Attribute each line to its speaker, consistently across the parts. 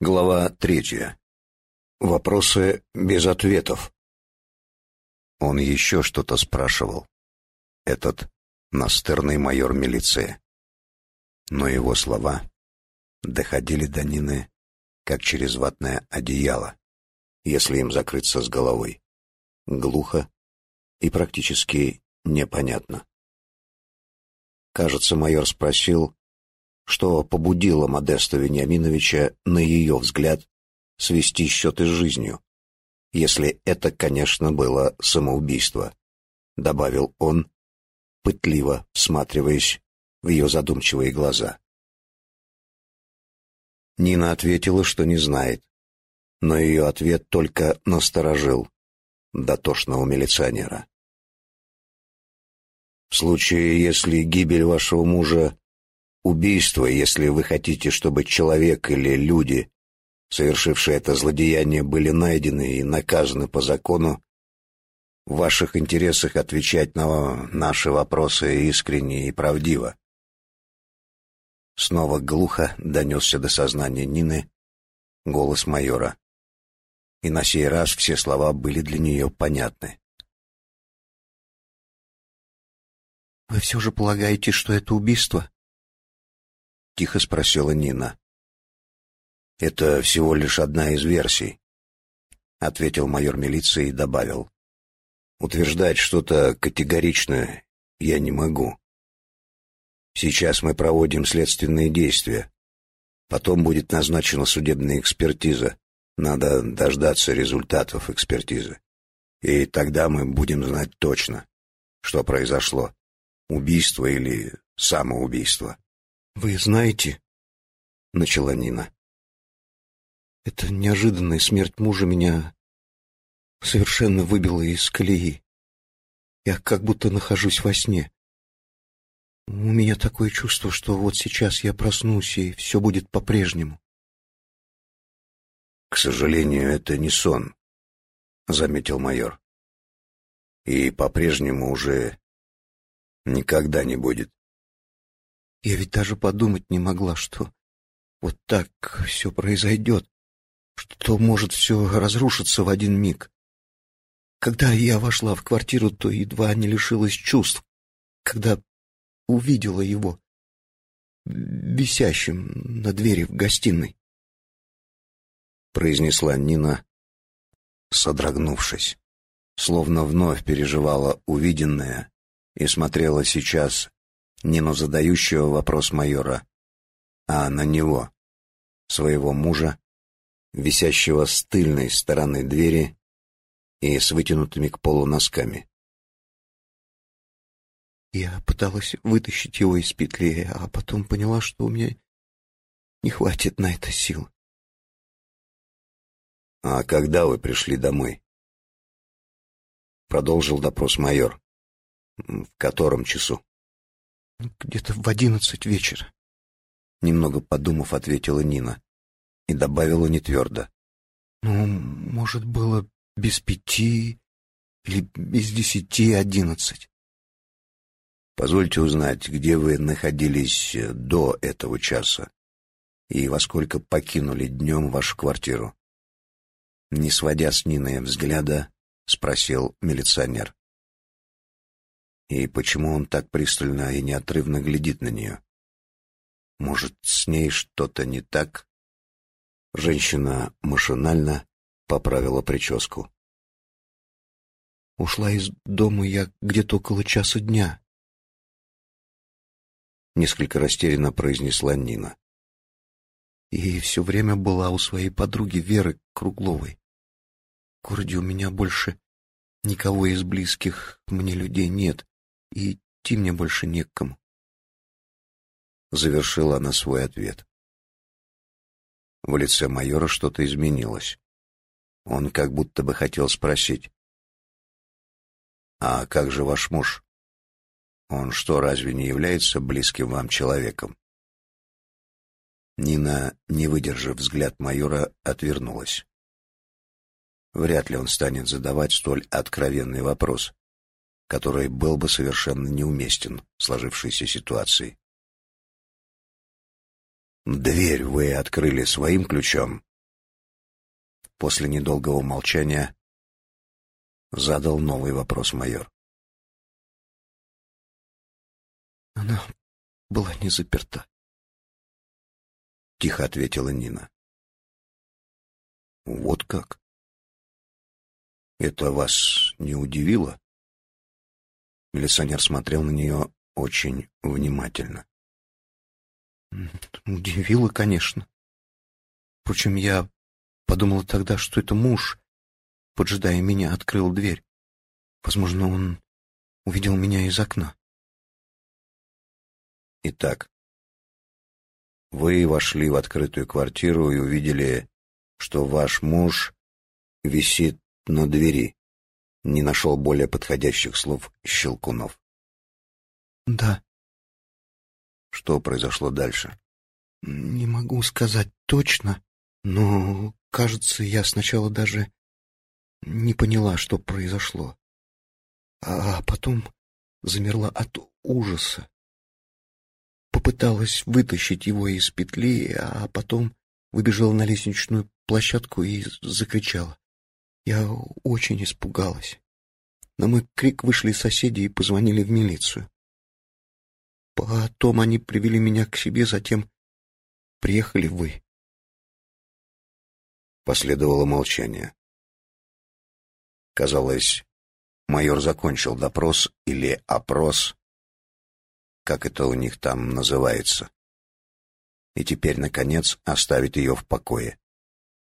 Speaker 1: Глава третья. Вопросы без ответов. Он еще что-то спрашивал. Этот настырный майор милиции. Но его слова доходили до Нины, как через ватное одеяло, если им закрыться с головой. Глухо и практически непонятно. Кажется, майор спросил, что побудило Модеста Вениаминовича, на ее взгляд, свести счеты с жизнью. Если это, конечно, было самоубийство, добавил он, пытливо всматриваясь в ее задумчивые глаза. Нина ответила, что не знает, но ее ответ только насторожил дотошного милиционера. В случае, если гибель вашего мужа убийство, если вы хотите, чтобы человек или люди, совершившие это злодеяние, были найдены и наказаны по закону, в ваших интересах отвечать на наши вопросы искренне и правдиво. Снова глухо донесся до сознания Нины голос майора. И на сей раз все слова были для нее понятны.
Speaker 2: «Вы все же полагаете, что это убийство?»
Speaker 1: Тихо спросила Нина. Это всего лишь одна из версий, ответил майор милиции и добавил. Утверждать что-то категорично я не могу. Сейчас мы проводим следственные действия. Потом будет назначена судебная экспертиза. Надо дождаться результатов экспертизы. И тогда мы будем знать точно, что произошло. Убийство или самоубийство.
Speaker 2: «Вы знаете...» — начала Нина. «Это неожиданная смерть мужа меня совершенно выбила из колеи. Я как будто нахожусь во сне. У меня такое чувство, что вот сейчас я проснусь, и все будет по-прежнему».
Speaker 1: «К сожалению, это не сон», — заметил майор. «И по-прежнему уже никогда не будет».
Speaker 2: Я ведь даже подумать не могла, что вот так все произойдет, что может все разрушиться в один миг. Когда я вошла в квартиру, то едва не лишилась чувств, когда увидела его висящим на двери в гостиной.
Speaker 1: Произнесла Нина, содрогнувшись, словно вновь переживала увиденное и смотрела сейчас не на задающего вопрос майора, а на него, своего мужа, висящего с тыльной стороны двери и с вытянутыми к полу носками.
Speaker 2: Я пыталась вытащить его из петли, а потом поняла, что у меня не хватит на это сил.
Speaker 1: «А когда вы пришли домой?» Продолжил допрос майор. «В котором часу?»
Speaker 2: Где-то в одиннадцать вечера.
Speaker 1: Немного подумав, ответила Нина и добавила не твердо.
Speaker 2: Ну, может, было без пяти или без десяти одиннадцать.
Speaker 1: Позвольте узнать, где вы находились до этого часа и во сколько покинули днем вашу квартиру. Не сводя с Нины взгляда, спросил милиционер. И почему он так пристально и неотрывно глядит на нее? Может, с ней что-то не так? Женщина машинально поправила прическу.
Speaker 2: Ушла из дома я где-то около часа дня.
Speaker 1: Несколько растерянно произнесла Нина.
Speaker 2: И все время была у своей подруги Веры Кругловой. В городе у меня больше никого из близких мне людей нет и идти мне больше не к кому.
Speaker 1: Завершила она свой ответ. В лице майора что-то изменилось. Он как будто бы хотел спросить. «А как же ваш муж? Он что, разве не является близким вам человеком?» Нина, не выдержав взгляд майора, отвернулась. Вряд ли он станет задавать столь откровенный вопрос который был бы совершенно неуместен в сложившейся ситуации. «Дверь вы открыли своим ключом?» После недолгого молчания задал новый вопрос майор.
Speaker 2: Она была не заперта.
Speaker 1: Тихо ответила Нина. Вот как? Это вас не удивило? Милиционер смотрел на нее очень внимательно.
Speaker 2: Удивило, конечно. Впрочем, я подумала тогда, что это муж, поджидая меня, открыл дверь. Возможно, он увидел меня из окна.
Speaker 1: Итак, вы вошли в открытую квартиру и увидели, что ваш муж висит на двери. Не нашел более подходящих слов Щелкунов.
Speaker 2: Да.
Speaker 1: Что произошло дальше?
Speaker 2: Не могу сказать точно, но, кажется, я сначала даже не поняла, что произошло. А потом замерла от ужаса. Попыталась вытащить его из петли, а потом выбежала на лестничную площадку и закричала. Я очень испугалась. На мой крик вышли соседи и позвонили в милицию. Потом они привели меня к себе, затем приехали вы.
Speaker 1: Последовало молчание. Казалось, майор закончил допрос или опрос, как это у них там называется. И теперь, наконец, оставит ее в покое,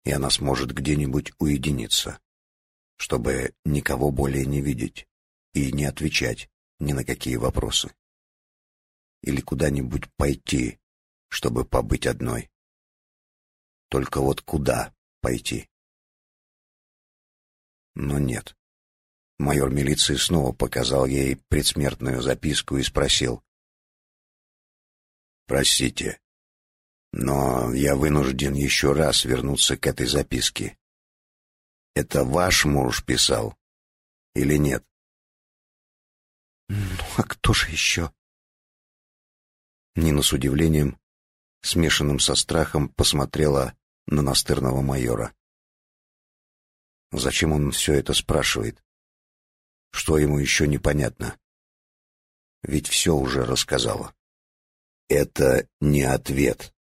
Speaker 1: и она сможет где-нибудь уединиться, чтобы никого более не видеть и не отвечать ни на какие вопросы или куда-нибудь пойти, чтобы побыть одной. Только вот куда пойти? Но нет. Майор милиции снова показал ей предсмертную записку и спросил. «Простите, но я вынужден еще раз вернуться к этой записке. Это ваш муж писал или нет?»
Speaker 2: «Ну, а кто же еще?»
Speaker 1: Нина с удивлением, смешанным со страхом, посмотрела на настырного майора. Зачем он все это спрашивает? Что ему еще непонятно? Ведь все уже рассказала. «Это не ответ»,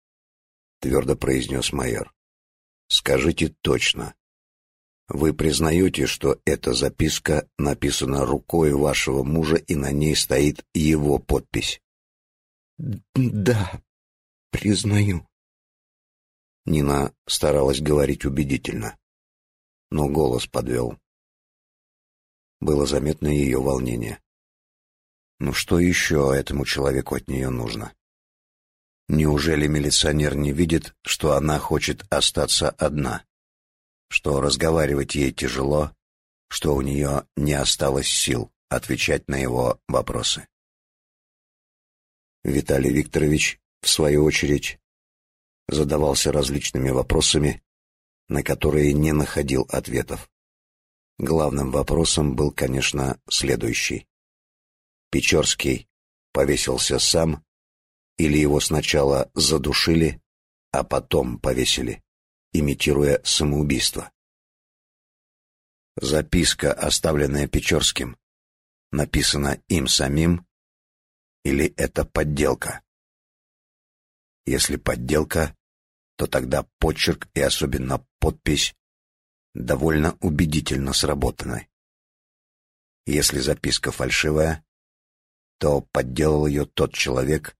Speaker 1: — твердо произнес майор. «Скажите точно. Вы признаете, что эта записка написана рукой вашего мужа и на ней стоит его подпись?»
Speaker 2: Да, признаю.
Speaker 1: Нина старалась говорить убедительно, но голос подвел. Было заметно ее волнение. Ну что еще этому человеку от нее нужно? Неужели милиционер не видит, что она хочет остаться одна? Что разговаривать ей тяжело, что у нее не осталось сил отвечать на его вопросы? Виталий Викторович, в свою очередь, задавался различными вопросами, на которые не находил ответов. Главным вопросом был, конечно, следующий. Печорский повесился сам или его сначала задушили, а потом повесили, имитируя самоубийство? Записка, оставленная Печорским, написана им самим или это подделка? Если подделка, то тогда почерк и особенно подпись довольно убедительно сработаны. Если записка фальшивая, то подделал ее тот человек,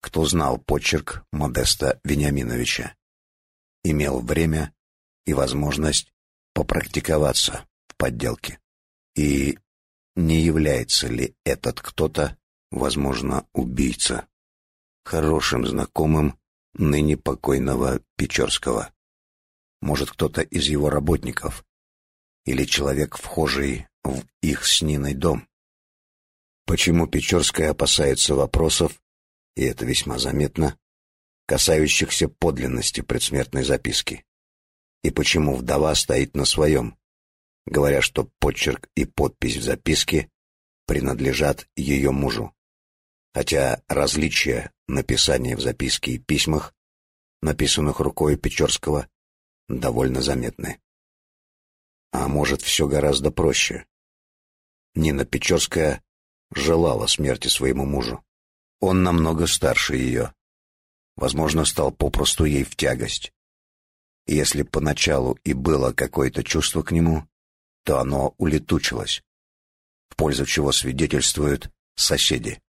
Speaker 1: кто знал почерк Модеста Вениаминовича, имел время и возможность попрактиковаться в подделке. И не является ли этот кто-то возможно, убийца, хорошим знакомым ныне покойного Печорского. Может, кто-то из его работников или человек, вхожий в их с Ниной дом. Почему Печорская опасается вопросов, и это весьма заметно, касающихся подлинности предсмертной записки? И почему вдова стоит на своем, говоря, что почерк и подпись в записке принадлежат ее мужу? хотя различия написания в записке и письмах, написанных рукой Печорского, довольно заметны. А может, все гораздо проще. Нина Печорская желала смерти своему мужу. Он намного старше ее. Возможно, стал попросту ей в тягость. Если поначалу и было какое-то чувство к нему, то оно улетучилось, в пользу чего свидетельствуют соседи,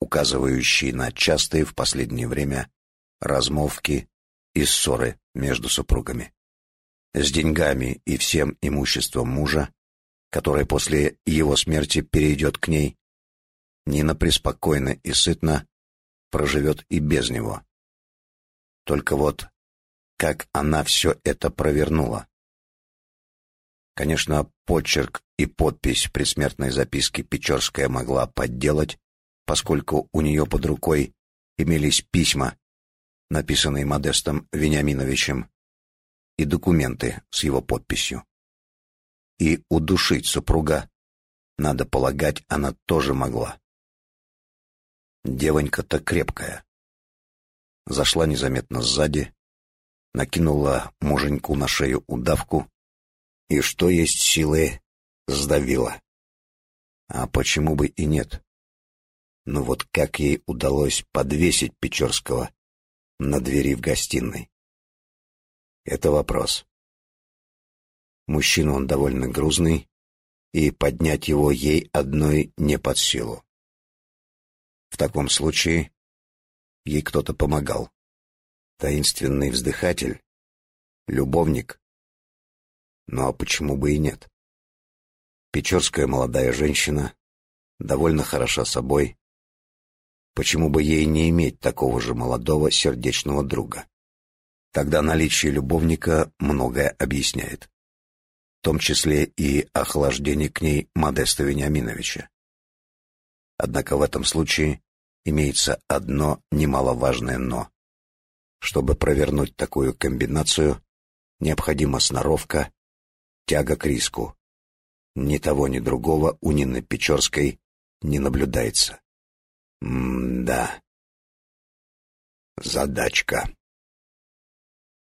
Speaker 1: указывающие на частые в последнее время размолвки и ссоры между супругами. С деньгами и всем имуществом мужа, которое после его смерти перейдет к ней, Нина преспокойно и сытно проживет и без него. Только вот как она все это провернула. Конечно, почерк и подпись предсмертной записки Печорская могла подделать, поскольку у нее под рукой имелись письма, написанные Модестом Вениаминовичем, и документы с его подписью. И удушить супруга, надо полагать, она тоже могла. Девонька-то крепкая. Зашла незаметно сзади, накинула муженьку на шею удавку и, что есть силы, сдавила. А почему бы и нет? Ну вот как ей удалось подвесить Печорского на двери в гостиной? Это вопрос. Мужчина он довольно грузный, и поднять его ей одной не под силу. В таком случае ей кто-то помогал. Таинственный вздыхатель, любовник. Ну а почему бы и нет? Печорская молодая женщина, довольно хороша собой. Почему бы ей не иметь такого же молодого сердечного друга? Тогда наличие любовника многое объясняет. В том числе и охлаждение к ней Модеста Вениаминовича. Однако в этом случае имеется одно немаловажное «но». Чтобы провернуть такую комбинацию, необходима сноровка, тяга к риску. Ни того, ни другого у Нины Печорской не наблюдается. М-да. Задачка.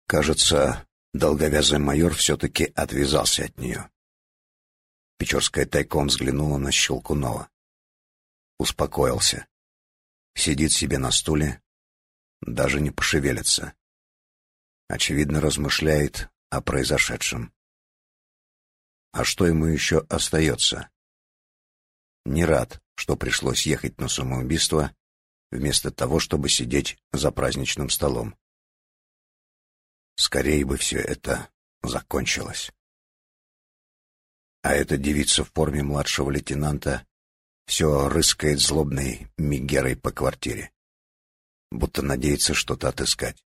Speaker 1: Кажется, долговязый майор все-таки отвязался от нее. Печорская тайком взглянула на Щелкунова успокоился. Сидит себе на стуле, даже не пошевелится. Очевидно, размышляет о произошедшем. А что ему еще остается? Не рад, что пришлось ехать на самоубийство, вместо того, чтобы сидеть за праздничным столом. Скорее бы все это закончилось. А эта девица в форме младшего лейтенанта все рыскает злобной мигерой по квартире, будто надеется что-то отыскать.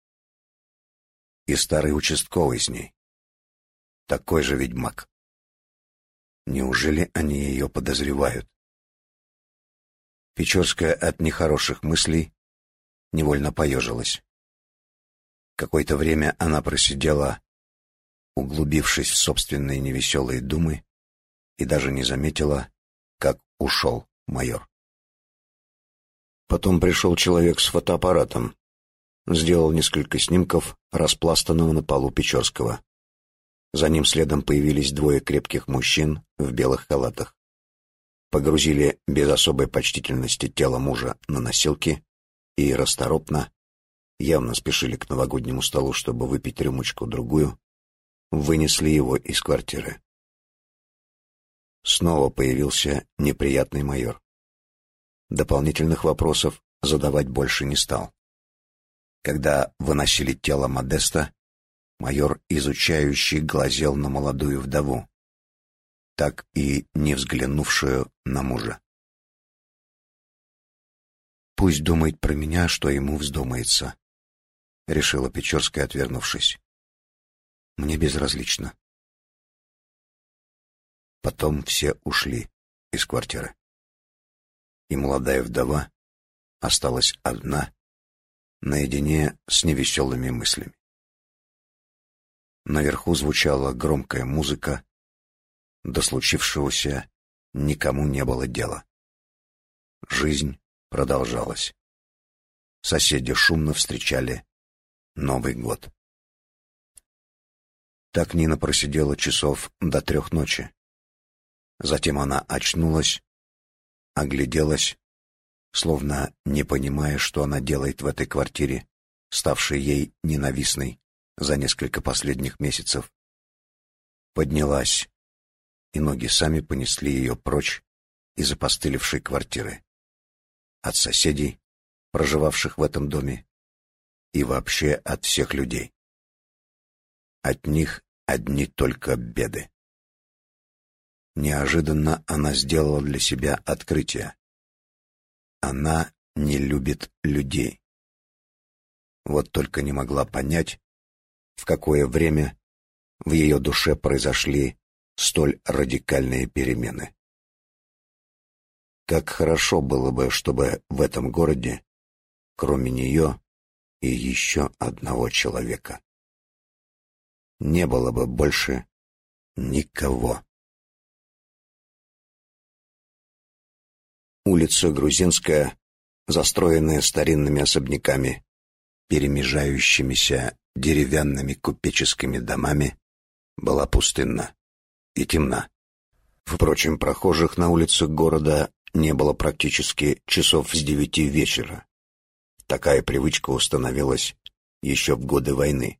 Speaker 1: И старый участковый с ней. Такой же ведьмак. Неужели они ее подозревают? Печорская от нехороших мыслей невольно поежилась. Какое-то время она просидела, углубившись в собственные невеселые думы, и даже не заметила, как ушел майор. Потом пришел человек с фотоаппаратом. Сделал несколько снимков распластанного на полу Печорского. За ним следом появились двое крепких мужчин в белых халатах. Погрузили без особой почтительности тело мужа на носилки и расторопно, явно спешили к новогоднему столу, чтобы выпить рюмочку-другую, вынесли его из квартиры. Снова появился неприятный майор. Дополнительных вопросов задавать больше не стал. Когда выносили тело Модеста, майор, изучающий, глазел на молодую вдову, так и не взглянувшую на мужа. «Пусть думает про меня, что ему вздумается», — решила Печорская, отвернувшись. «Мне безразлично». Потом все ушли из квартиры. И молодая вдова осталась одна, наедине с невеселыми мыслями. Наверху звучала громкая музыка, до случившегося никому не было дела. Жизнь продолжалась. Соседи шумно встречали Новый год. Так Нина просидела часов до трех ночи. Затем она очнулась, огляделась, словно не понимая, что она делает в этой квартире, ставшей ей ненавистной за несколько последних месяцев. Поднялась, и ноги сами понесли ее прочь из опостылевшей квартиры. От соседей, проживавших в этом доме, и вообще от всех людей. От них одни только беды. Неожиданно она сделала для себя открытие. Она не любит людей. Вот только не могла понять, в какое время в ее душе произошли столь радикальные перемены. Как хорошо было бы, чтобы в этом городе, кроме нее и еще одного человека, не было бы больше никого. Улица Грузинская, застроенная старинными особняками, перемежающимися деревянными купеческими домами, была пустынна и темна. Впрочем, прохожих на улицах города не было практически часов с девяти вечера. Такая привычка установилась еще в годы войны.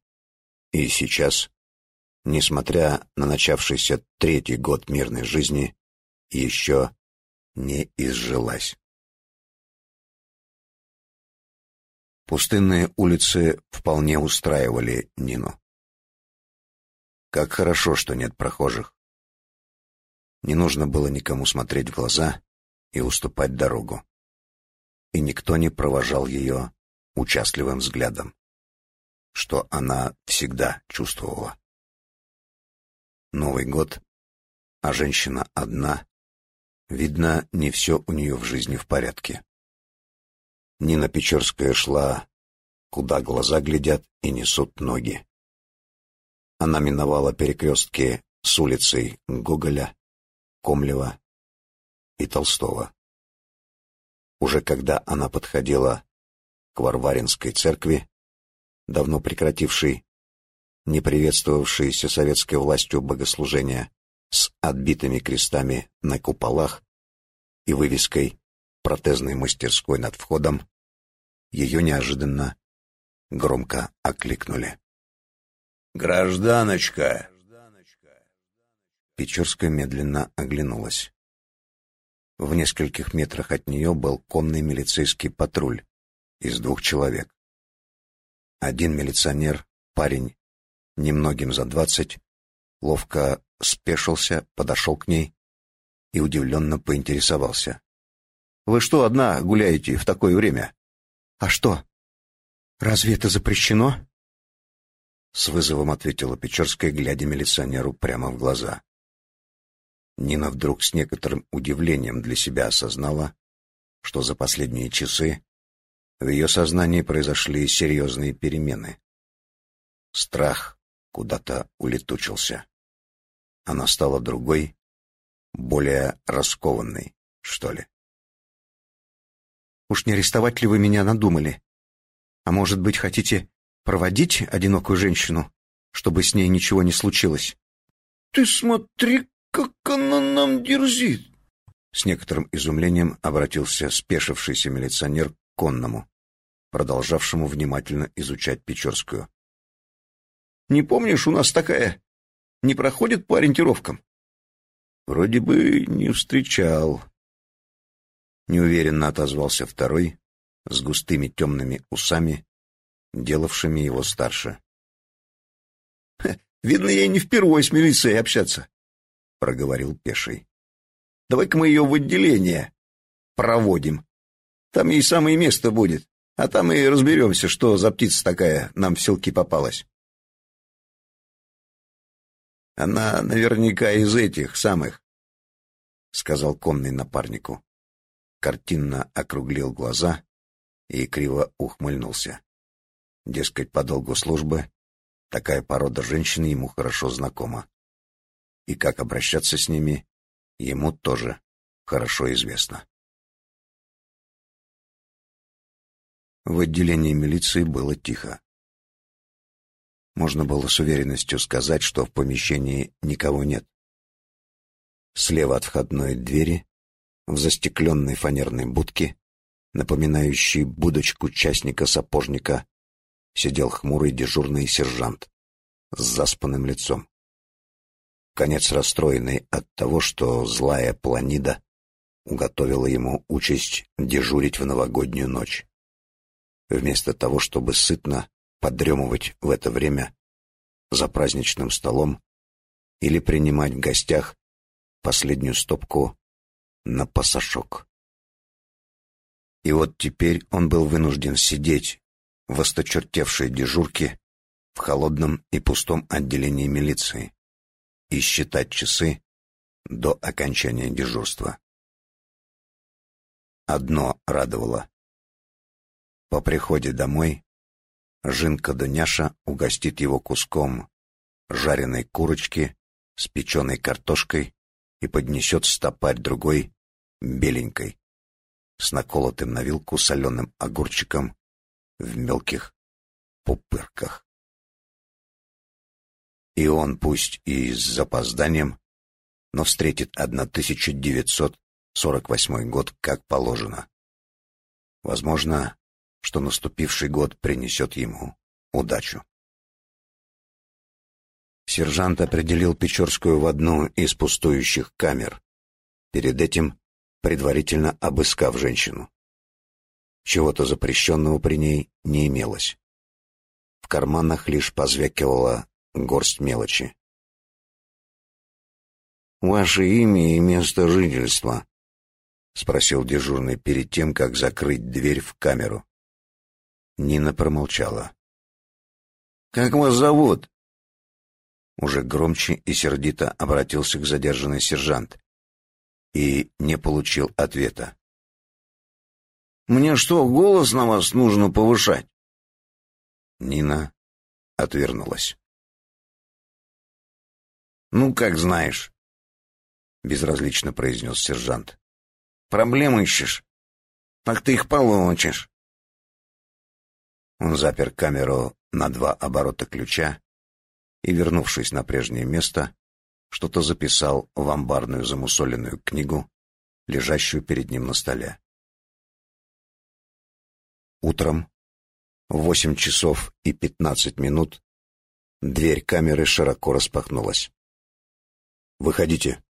Speaker 1: И сейчас, несмотря на начавшийся третий год мирной жизни, еще не изжилась. Пустынные улицы вполне устраивали Нину. Как хорошо, что нет прохожих. Не нужно было никому смотреть в глаза и уступать дорогу. И никто не провожал ее участливым взглядом, что она всегда чувствовала. Новый год, а женщина одна, Видно, не все у нее в жизни в порядке. Нина Печорская шла, куда глаза глядят и несут ноги. Она миновала перекрестки с улицей Гоголя, Комлева и Толстого. Уже когда она подходила к Варваринской церкви, давно прекратившей не приветствовавшиеся советской властью богослужения, с отбитыми крестами на куполах и вывеской протезной мастерской над входом, ее неожиданно громко окликнули. «Гражданочка!» Печорская медленно оглянулась. В нескольких метрах от нее был конный милицейский патруль из двух человек. Один милиционер, парень, немногим за двадцать, ловко спешился, подошел к ней и удивленно поинтересовался. «Вы что, одна гуляете в такое время?» «А что? Разве это запрещено?» С вызовом ответила Печорская, глядя милиционеру прямо в глаза. Нина вдруг с некоторым удивлением для себя осознала, что за последние часы в ее сознании произошли серьезные перемены. Страх куда-то улетучился. Она стала другой, более раскованной, что ли. «Уж не арестовать ли вы меня надумали? А может быть, хотите проводить одинокую женщину, чтобы с ней ничего не случилось?»
Speaker 2: «Ты смотри, как она нам дерзит!»
Speaker 1: С некоторым изумлением обратился спешившийся милиционер к конному, продолжавшему внимательно изучать Печорскую.
Speaker 2: «Не помнишь, у нас такая не проходит по ориентировкам?
Speaker 1: Вроде бы не встречал. Неуверенно отозвался второй, с густыми темными усами, делавшими его старше.
Speaker 2: «Видно, ей не впервые с милицией общаться», — проговорил Пеший. «Давай-ка мы ее в отделение проводим. Там ей самое место будет, а там и разберемся, что за птица такая нам в селки попалась».
Speaker 1: Она наверняка из этих самых, — сказал конный напарнику. Картинно округлил глаза и криво ухмыльнулся. Дескать, по долгу службы такая порода женщин ему хорошо знакома. И как обращаться с ними, ему тоже хорошо известно. В отделении милиции было тихо. Можно было с уверенностью сказать, что в помещении никого нет. Слева от входной двери, в застекленной фанерной будке, напоминающей будочку частника-сапожника, сидел хмурый дежурный сержант с заспанным лицом. Конец расстроенный от того, что злая планида уготовила ему участь дежурить в новогоднюю ночь. Вместо того, чтобы сытно подремывать в это время за праздничным столом или принимать в гостях последнюю стопку на пасашок. И вот теперь он был вынужден сидеть в осточертевшей дежурке в холодном и пустом отделении милиции и считать часы до окончания дежурства. Одно радовало. По приходе домой Жинка Дуняша угостит его куском жареной курочки с печеной картошкой и поднесет стопарь другой беленькой с наколотым на вилку соленым огурчиком в мелких пупырках. И он, пусть и с запозданием, но встретит 1948 год как положено. Возможно, что наступивший год принесет ему удачу. Сержант определил Печорскую в одну из пустующих камер, перед этим предварительно обыскав женщину. Чего-то запрещенного при ней не имелось. В карманах лишь позвякивала горсть мелочи. «Ваше имя и место жительства?» — спросил дежурный перед тем, как закрыть дверь в камеру. Нина промолчала. «Как вас зовут?» Уже громче и сердито обратился к задержанной сержант. И не получил ответа. «Мне что, голос на вас нужно повышать?» Нина отвернулась. «Ну, как знаешь», — безразлично произнес сержант. «Проблемы ищешь? Так ты их получишь». Он запер камеру на два оборота ключа и, вернувшись на прежнее место, что-то записал в амбарную замусоленную книгу, лежащую перед ним на столе. Утром, в восемь часов и пятнадцать минут, дверь камеры широко распахнулась. «Выходите!»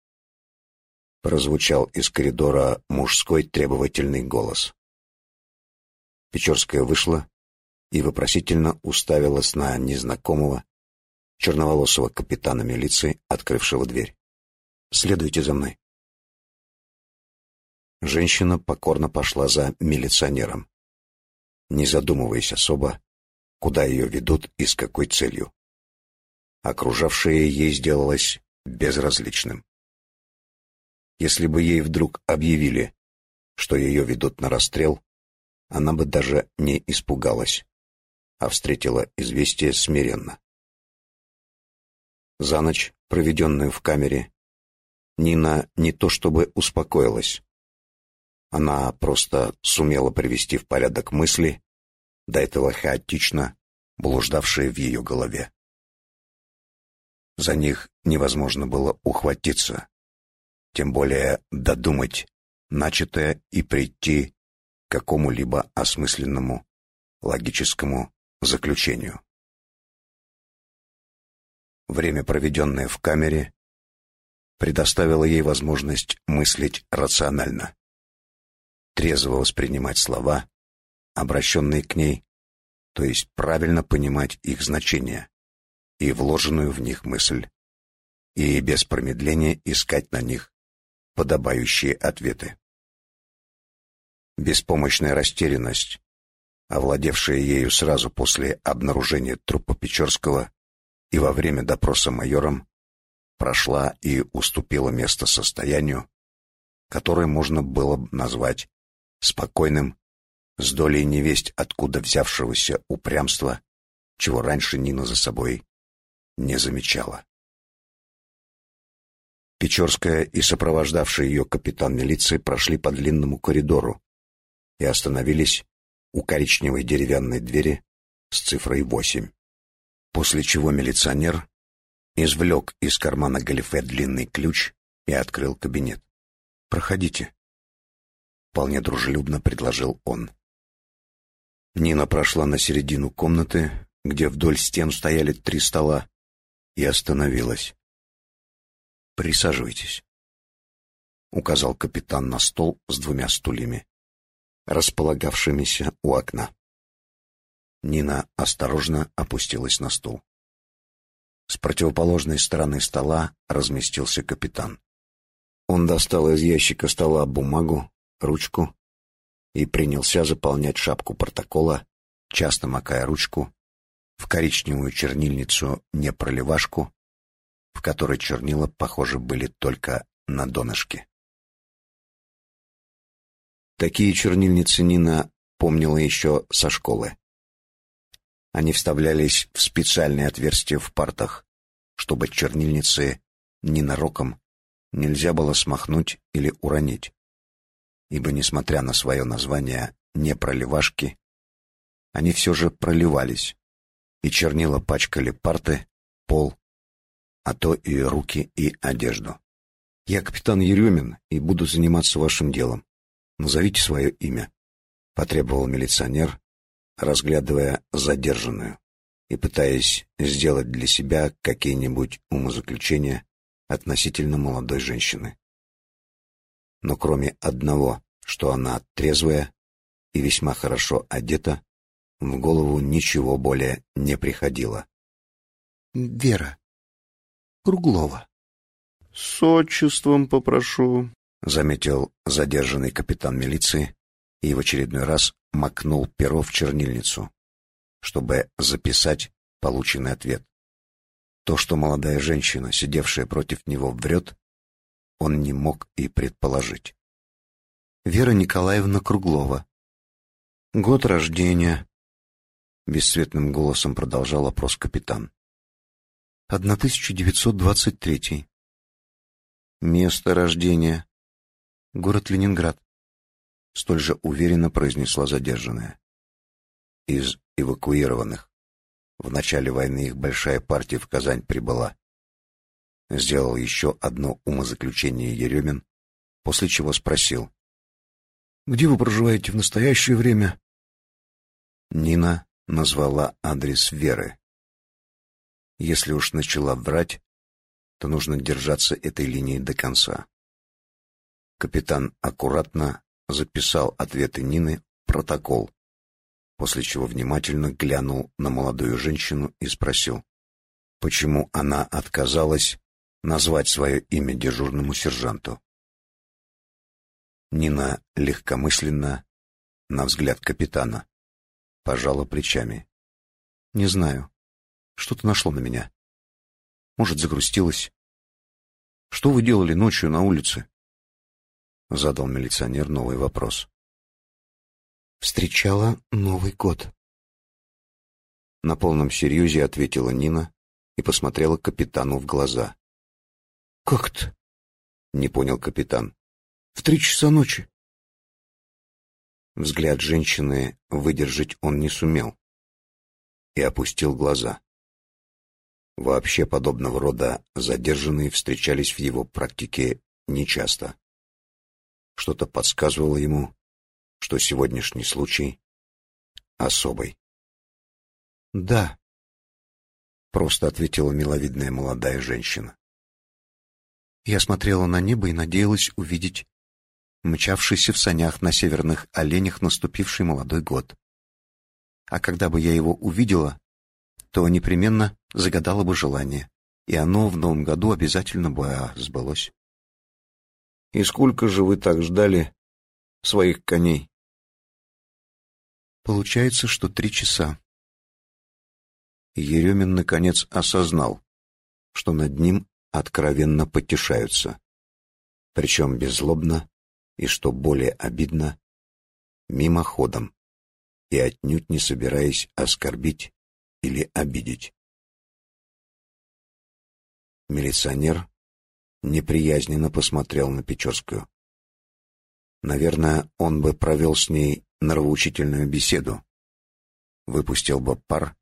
Speaker 1: — прозвучал из коридора мужской требовательный голос. Печорская вышла и вопросительно уставилась на незнакомого, черноволосого капитана милиции, открывшего дверь. «Следуйте за мной». Женщина покорно пошла за милиционером, не задумываясь особо, куда ее ведут и с какой целью. Окружавшее ей сделалось безразличным. Если бы ей вдруг объявили, что ее ведут на расстрел, она бы даже не испугалась а встретила известие смиренно. За ночь, проведенную в камере, Нина не то чтобы успокоилась. Она просто сумела привести в порядок мысли, до этого хаотично блуждавшие в ее голове. За них невозможно было ухватиться, тем более додумать начатое и прийти к какому-либо осмысленному, логическому заключению. Время, проведенное в камере, предоставило ей возможность мыслить рационально, трезво воспринимать слова, обращенные к ней, то есть правильно понимать их значение и вложенную в них мысль, и без промедления искать на них подобающие ответы. Беспомощная растерянность овладевшая ею сразу после обнаружения трупа Печорского и во время допроса майором, прошла и уступила место состоянию, которое можно было бы назвать спокойным, с долей невесть откуда взявшегося упрямства, чего раньше Нина за собой не замечала. Печорская и сопровождавший ее капитан милиции прошли по длинному коридору и остановились у коричневой деревянной двери с цифрой восемь. После чего милиционер извлек из кармана галифе длинный ключ и открыл кабинет. «Проходите», — вполне дружелюбно предложил он. Нина прошла на середину комнаты, где вдоль стен стояли три стола, и остановилась. «Присаживайтесь», — указал капитан на стол с двумя стульями, располагавшимися у окна. Нина осторожно опустилась на стул. С противоположной стороны стола разместился капитан. Он достал из ящика стола бумагу, ручку и принялся заполнять шапку протокола, часто макая ручку в коричневую чернильницу непроливашку, в которой чернила, похоже, были только на донышке. Такие чернильницы Нина помнила еще со школы. Они вставлялись в специальные отверстия в партах, чтобы чернильницы ненароком нельзя было смахнуть или уронить. Ибо, несмотря на свое название «непроливашки», они все же проливались, и чернила пачкали парты, пол, а то и руки, и одежду. «Я капитан Еремин и буду заниматься вашим делом. Назовите свое имя», — потребовал милиционер, разглядывая задержанную и пытаясь сделать для себя какие-нибудь умозаключения относительно молодой женщины. Но кроме одного, что она трезвая и весьма хорошо одета, в голову ничего более не приходило.
Speaker 2: «Вера. Круглова».
Speaker 1: «С отчеством попрошу», — заметил задержанный капитан милиции и в очередной раз макнул перо в чернильницу, чтобы записать полученный ответ. То, что молодая женщина, сидевшая против него, врет, он не мог и предположить.
Speaker 2: Вера Николаевна Круглова. Год рождения. Бесцветным голосом продолжал опрос капитан. 1923. Место рождения. Город Ленинград столь же уверенно произнесла задержанная.
Speaker 1: Из эвакуированных. В начале войны их большая партия в Казань прибыла. Сделал еще одно умозаключение Еремин, после чего спросил.
Speaker 2: «Где вы проживаете в настоящее время?»
Speaker 1: Нина назвала адрес Веры. Если уж начала врать, то нужно держаться этой линии до конца. Капитан аккуратно записал ответы Нины в протокол, после чего внимательно глянул на молодую женщину и спросил, почему она отказалась назвать свое имя дежурному сержанту. Нина легкомысленно, на взгляд капитана, пожала плечами.
Speaker 2: «Не знаю. Что-то нашло на меня. Может, загрустилась. Что вы делали ночью на улице?»
Speaker 1: — задал милиционер новый вопрос.
Speaker 2: «Встречала Новый год».
Speaker 1: На полном серьезе ответила Нина и посмотрела капитану в глаза.
Speaker 2: «Как это?»
Speaker 1: — не понял капитан.
Speaker 2: «В три часа ночи».
Speaker 1: Взгляд женщины выдержать он не сумел и опустил глаза. Вообще подобного рода задержанные встречались в его практике нечасто. Что-то подсказывало ему, что сегодняшний случай особый.
Speaker 2: «Да», —
Speaker 1: просто ответила миловидная молодая женщина.
Speaker 2: Я смотрела на небо и надеялась увидеть мчавшийся в санях на северных оленях наступивший молодой год. А когда бы я его увидела, то непременно загадала бы желание, и оно в новом году обязательно бы а, сбылось.
Speaker 1: И сколько же вы так ждали своих коней?
Speaker 2: Получается, что три часа.
Speaker 1: Еремин наконец осознал, что над ним откровенно потешаются. Причем беззлобно и, что более обидно, мимоходом и отнюдь не собираясь оскорбить или обидеть. Милиционер неприязненно посмотрел на Печорскую. Наверное, он бы провел с ней нравоучительную беседу, выпустил бы пар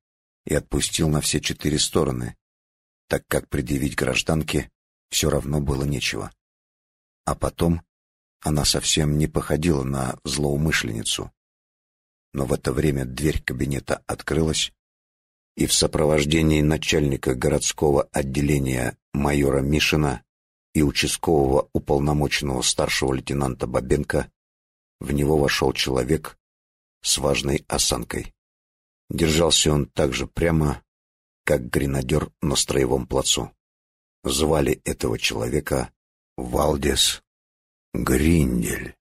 Speaker 1: и отпустил на все четыре стороны, так как предъявить гражданке все равно было нечего. А потом она совсем не походила на злоумышленницу. Но в это время дверь кабинета открылась, и в сопровождении начальника городского отделения майора Мишина и участкового уполномоченного старшего лейтенанта Бабенко в него вошел человек с важной осанкой. Держался он так же прямо, как гренадер на строевом плацу. Звали этого человека Валдес Гриндель.